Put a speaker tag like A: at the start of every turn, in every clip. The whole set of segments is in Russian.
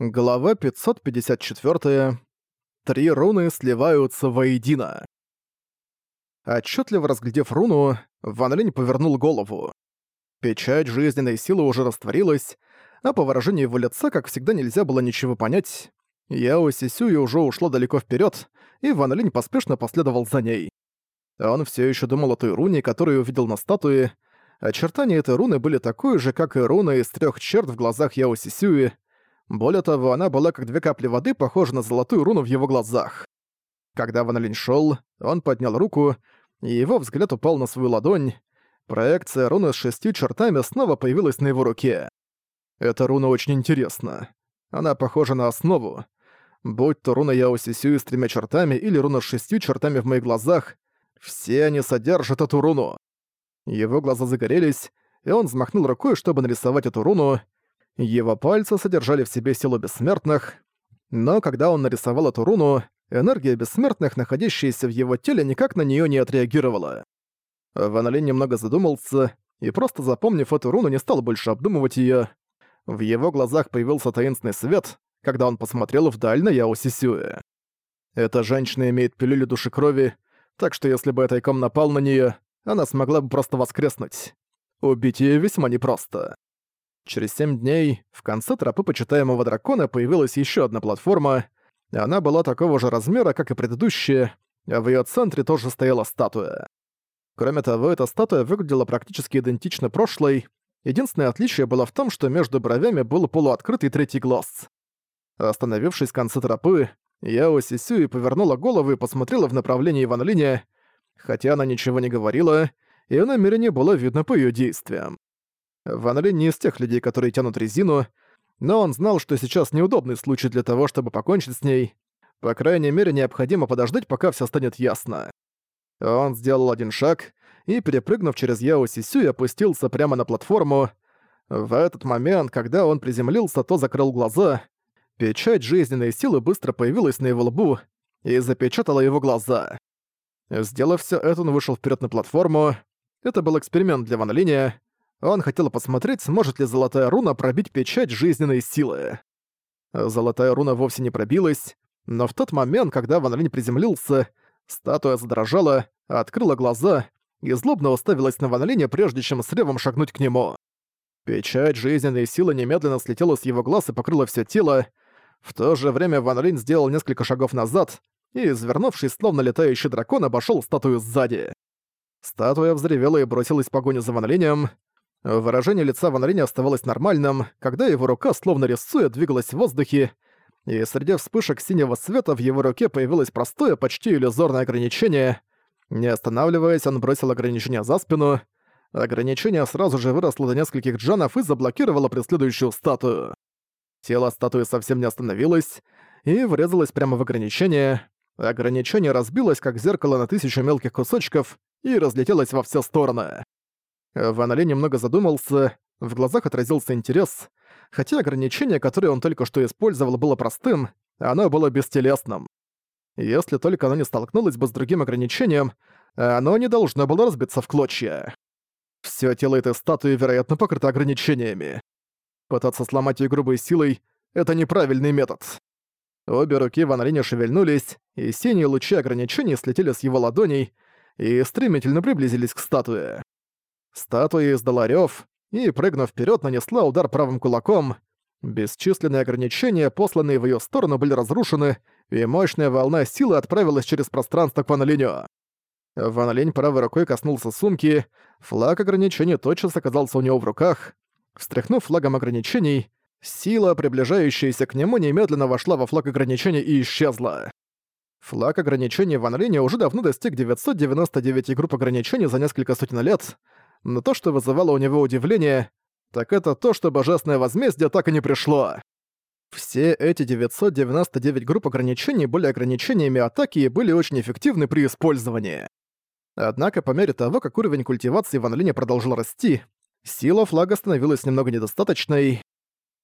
A: Глава 554. Три руны сливаются воедино. Отчетливо разглядев руну, Ван Линь повернул голову. Печать жизненной силы уже растворилась, а по выражению его лица, как всегда, нельзя было ничего понять. Яо Сисюи уже ушла далеко вперед, и Ван Линь поспешно последовал за ней. Он все еще думал о той руне, которую увидел на статуе. Очертания этой руны были такой же, как и руна из трех черт в глазах Яо Сисюи, более того, она была как две капли воды, похожа на золотую руну в его глазах. Когда Ван Линь шёл, он поднял руку, и его взгляд упал на свою ладонь. Проекция руны с шестью чертами снова появилась на его руке. Эта руна очень интересна. Она похожа на основу. Будь то руна Яо Сисюи с тремя чертами или руна с шестью чертами в моих глазах, все они содержат эту руну. Его глаза загорелись, и он взмахнул рукой, чтобы нарисовать эту руну, его пальцы содержали в себе силу бессмертных, но когда он нарисовал эту руну, энергия бессмертных, находящаяся в его теле, никак на нее не отреагировала. Ван немного задумался и просто запомнив эту руну, не стал больше обдумывать ее. В его глазах появился таинственный свет, когда он посмотрел вдаль на Яо Сисюэ. Эта женщина имеет пилюлю души крови, так что если бы Тайком напал на нее, она смогла бы просто воскреснуть. Убить ее весьма непросто. Через семь дней в конце тропы почитаемого дракона появилась еще одна платформа. Она была такого же размера, как и предыдущая, а в ее центре тоже стояла статуя. Кроме того, эта статуя выглядела практически идентично прошлой. Единственное отличие было в том, что между бровями был полуоткрытый третий глаз. Остановившись в конце тропы, Яо Сисюи повернула голову и посмотрела в направлении Ван Линя, хотя она ничего не говорила, и намерение было видно по ее действиям. Ван Линь не из тех людей, которые тянут резину, но он знал, что сейчас неудобный случай для того, чтобы покончить с ней. По крайней мере, необходимо подождать, пока все станет ясно. Он сделал один шаг и, перепрыгнув через Яо Сисю, опустился прямо на платформу. В этот момент, когда он приземлился, то закрыл глаза. Печать жизненной силы быстро появилась на его лбу и запечатала его глаза. Сделав все это, он вышел вперед на платформу. Это был эксперимент для Ван Линя. Он хотел посмотреть, сможет ли золотая руна пробить печать жизненной силы. Золотая руна вовсе не пробилась, но в тот момент, когда Ван Линь приземлился, статуя задрожала, открыла глаза и злобно уставилась на Ван Линя, прежде чем с ревом шагнуть к нему. Печать жизненной силы немедленно слетела с его глаз и покрыла все тело. В то же время Ван Линь сделал несколько шагов назад и, извернувшись, словно летающий дракон, обошел статую сзади. Статуя взревела и бросилась в погоню за Ван Линем. Выражение лица Ван Линя оставалось нормальным, когда его рука, словно рисуя, двигалась в воздухе, и среди вспышек синего света в его руке появилось простое, почти иллюзорное ограничение. Не останавливаясь, он бросил ограничение за спину. Ограничение сразу же выросло до нескольких джанов и заблокировало преследующую статую. Тело статуи совсем не остановилось и врезалось прямо в ограничение. Ограничение разбилось, как зеркало на тысячу мелких кусочков, и разлетелось во все стороны. Ван Ли немного задумался, в глазах отразился интерес. Хотя ограничение, которое он только что использовал, было простым, оно было бестелесным. Если только оно не столкнулось бы с другим ограничением, оно не должно было разбиться в клочья. Всё тело этой статуи, вероятно, покрыто ограничениями. Пытаться сломать её грубой силой — это неправильный метод. Обе руки Ван Линя шевельнулись, и синие лучи ограничений слетели с его ладоней и стремительно приблизились к статуе. Статуя издала рёв и, прыгнув вперед, нанесла удар правым кулаком. Бесчисленные ограничения, посланные в её сторону, были разрушены, и мощная волна силы отправилась через пространство к Ван Линю. Правой рукой коснулся сумки, флаг ограничений тотчас оказался у него в руках. Встряхнув флагом ограничений, сила, приближающаяся к нему, немедленно вошла во флаг ограничений и исчезла. Флаг ограничений Ван уже давно достиг 999 групп ограничений за несколько сотен лет, но то, что вызывало у него удивление, так это то, что божественное возмездие так и не пришло. Все эти 999 групп ограничений были ограничениями атаки и были очень эффективны при использовании. Однако по мере того, как уровень культивации Ван Линя продолжил расти, сила флага становилась немного недостаточной.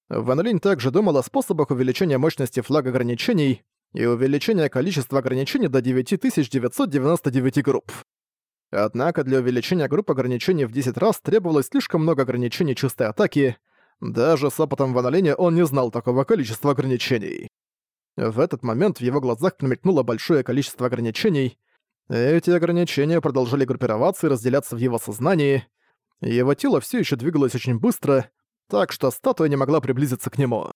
A: Ван Линь также думал о способах увеличения мощности флага ограничений и увеличения количества ограничений до 9999 групп. Однако для увеличения групп ограничений в 10 раз требовалось слишком много ограничений чистой атаки, Даже с опытом в Аналине он не знал такого количества ограничений. В этот момент в его глазах промелькнуло большое количество ограничений. Эти ограничения продолжали группироваться и разделяться в его сознании. Его тело все еще двигалось очень быстро, так что статуя не могла приблизиться к нему.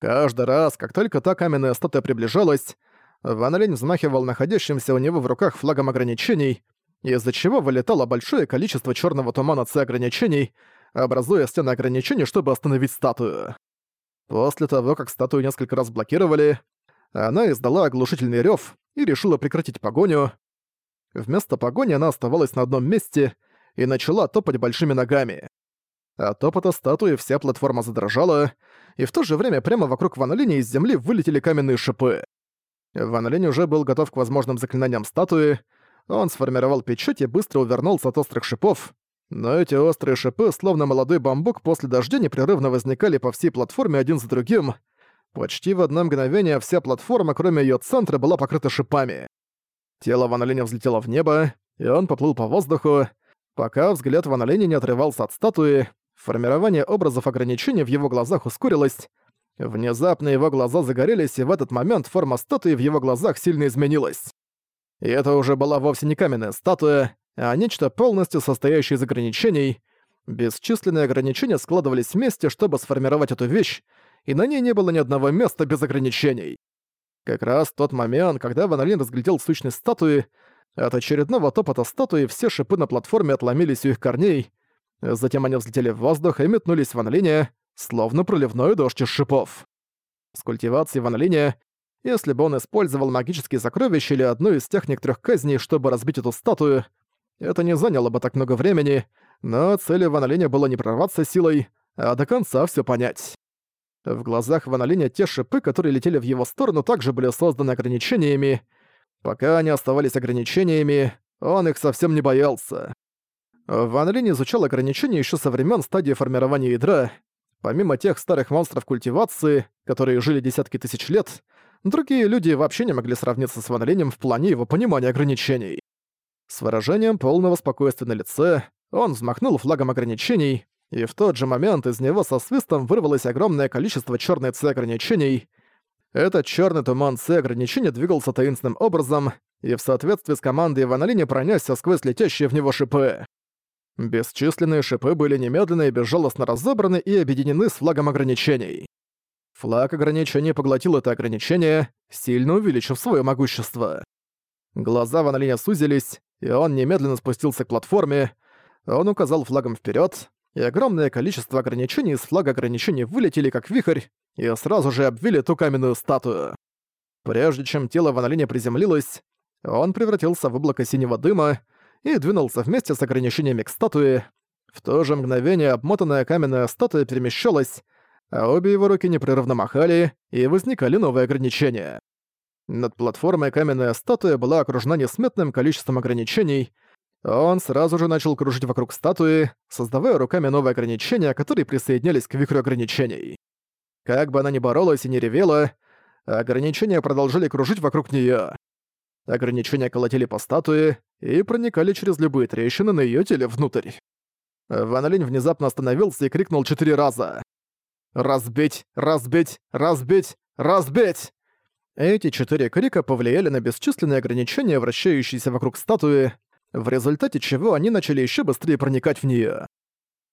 A: Каждый раз, как только та каменная статуя приближалась, Ван Линь взмахивал находящимся у него в руках флагом ограничений, из-за чего вылетало большое количество черного тумана С ограничений, образуя стены ограничений, чтобы остановить статую. После того, как статую несколько раз блокировали, она издала оглушительный рев и решила прекратить погоню. Вместо погони она оставалась на одном месте и начала топать большими ногами. От топота статуи вся платформа задрожала, и в то же время прямо вокруг Ван из земли вылетели каменные шипы. Ван уже был готов к возможным заклинаниям статуи, он сформировал печать и быстро увернулся от острых шипов, но эти острые шипы, словно молодой бамбук, после дождя непрерывно возникали по всей платформе один за другим. Почти в одно мгновение вся платформа, кроме ее центра, была покрыта шипами. Тело Ван Линя взлетело в небо, и он поплыл по воздуху, пока взгляд Ван Линя не отрывался от статуи, формирование образов ограничений в его глазах ускорилось, Внезапно его глаза загорелись, и в этот момент форма статуи в его глазах сильно изменилась. И это уже была вовсе не каменная статуя, а нечто полностью состоящее из ограничений. Бесчисленные ограничения складывались вместе, чтобы сформировать эту вещь, и на ней не было ни одного места без ограничений. Как раз в тот момент, когда Ван Лин разглядел сущность статуи, от очередного топота статуи все шипы на платформе отломились у их корней, затем они взлетели в воздух и метнулись в Ван словно проливной дождь из шипов. С культивацией Ван если бы он использовал магические сокровища или одну из техник трех казней, чтобы разбить эту статую, это не заняло бы так много времени, но целью Ван было не прорваться силой, а до конца все понять. В глазах Ван те шипы, которые летели в его сторону, также были созданы ограничениями. Пока они оставались ограничениями, он их совсем не боялся. Ван изучал ограничения еще со времен стадии формирования ядра, Помимо тех старых монстров культивации, которые жили десятки тысяч лет, другие люди вообще не могли сравниться с Ван Линем в плане его понимания ограничений. С выражением полного спокойствия на лице он взмахнул флагом ограничений, и в тот же момент из него со свистом вырвалось огромное количество черной С ограничений. Этот черный туман С ограничения двигался таинственным образом, и в соответствии с командой Ван Линя пронесся сквозь летящие в него шипы. Бесчисленные шипы были немедленно и безжалостно разобраны и объединены с флагом ограничений. Флаг ограничений поглотил это ограничение, сильно увеличив свое могущество. Глаза Ван сузились, и он немедленно спустился к платформе. Он указал флагом вперед, и огромное количество ограничений из флага ограничений вылетели как вихрь и сразу же обвили ту каменную статую. Прежде чем тело Ван приземлилось, он превратился в облако синего дыма, и двинулся вместе с ограничениями к статуе. В то же мгновение обмотанная каменная статуя перемещалась, а обе его руки непрерывно махали, и возникали новые ограничения. Над платформой каменная статуя была окружена несметным количеством ограничений. Он сразу же начал кружить вокруг статуи, создавая руками новые ограничения, которые присоединялись к вихрю ограничений. Как бы она ни боролась и не ревела, ограничения продолжали кружить вокруг неё. Ограничения колотили по статуе и проникали через любые трещины на её теле внутрь. Ван Линь внезапно остановился и крикнул четыре раза. «Разбить! Разбить! Разбить! Разбить!» Эти четыре крика повлияли на бесчисленные ограничения, вращающиеся вокруг статуи, в результате чего они начали ещё быстрее проникать в неё.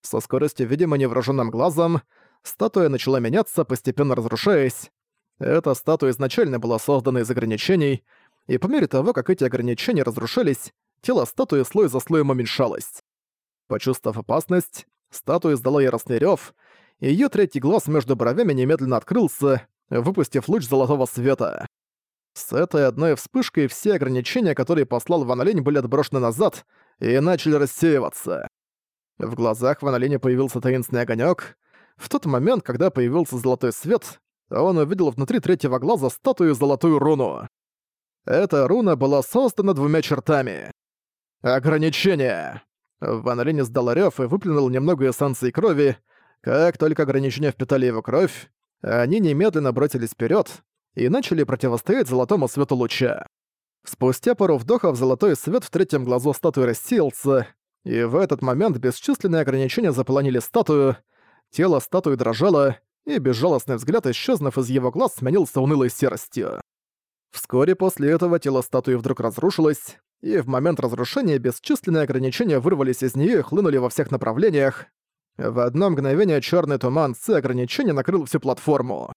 A: Со скоростью, видимо, невооружённым глазом, статуя начала меняться, постепенно разрушаясь. Эта статуя изначально была создана из ограничений, и по мере того, как эти ограничения разрушались, тело статуи слой за слоем уменьшалось. Почувствовав опасность, статуя издала яростный рёв, её третий глаз между бровями немедленно открылся, выпустив луч золотого света. С этой одной вспышкой все ограничения, которые послал Ван Линь, были отброшены назад и начали рассеиваться. В глазах Ван Линя появился таинственный огонёк. В тот момент, когда появился золотой свет, он увидел внутри третьего глаза статую золотую руну. Эта руна была создана двумя чертами. Ограничение. Ван Линь издал рёв и выплюнул немного эссенции крови. Как только ограничения впитали его кровь, они немедленно бросились вперед и начали противостоять золотому свету луча. Спустя пару вдохов золотой свет в третьем глазу статуи рассеялся, и в этот момент бесчисленные ограничения заполонили статую. Тело статуи дрожало, и безжалостный взгляд, исчезнув из его глаз, сменился унылой серостью. Вскоре после этого тело статуи вдруг разрушилось, и в момент разрушения бесчисленные ограничения вырвались из нее и хлынули во всех направлениях. В одно мгновение черный туман С ограничения накрыл всю платформу.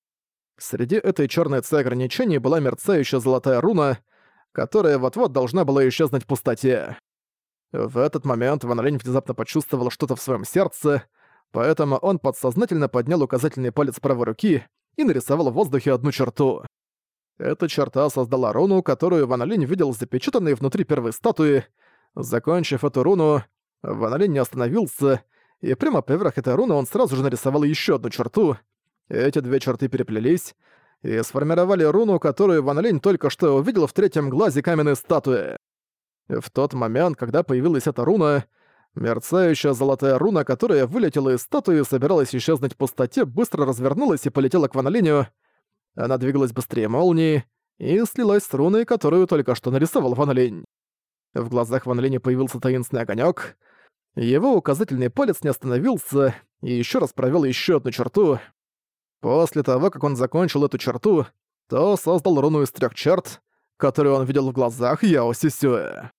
A: Среди этой черной С ограничений была мерцающая золотая руна, которая вот-вот должна была исчезнуть в пустоте. В этот момент Ван Лень внезапно почувствовал что-то в своем сердце, поэтому он подсознательно поднял указательный палец правой руки и нарисовал в воздухе одну черту. Эта черта создала руну, которую Ван Линь видел запечатанной внутри первой статуи. Закончив эту руну, Ван Линь не остановился, и прямо поверх этой руны он сразу же нарисовал еще одну черту. Эти две черты переплелись и сформировали руну, которую Ван Линь только что увидел в третьем глазе каменной статуи. В тот момент, когда появилась эта руна, мерцающая золотая руна, которая вылетела из статуи и собиралась исчезнуть в пустоте, быстро развернулась и полетела к Ван Линю, она двигалась быстрее молнии и слилась с руной, которую только что нарисовал Ван Линь. В глазах Ван Линя появился таинственный огонек. Его указательный палец не остановился и еще раз провел еще одну черту. После того, как он закончил эту черту, то создал руну из трех черт, которую он видел в глазах Яо Сисюэ.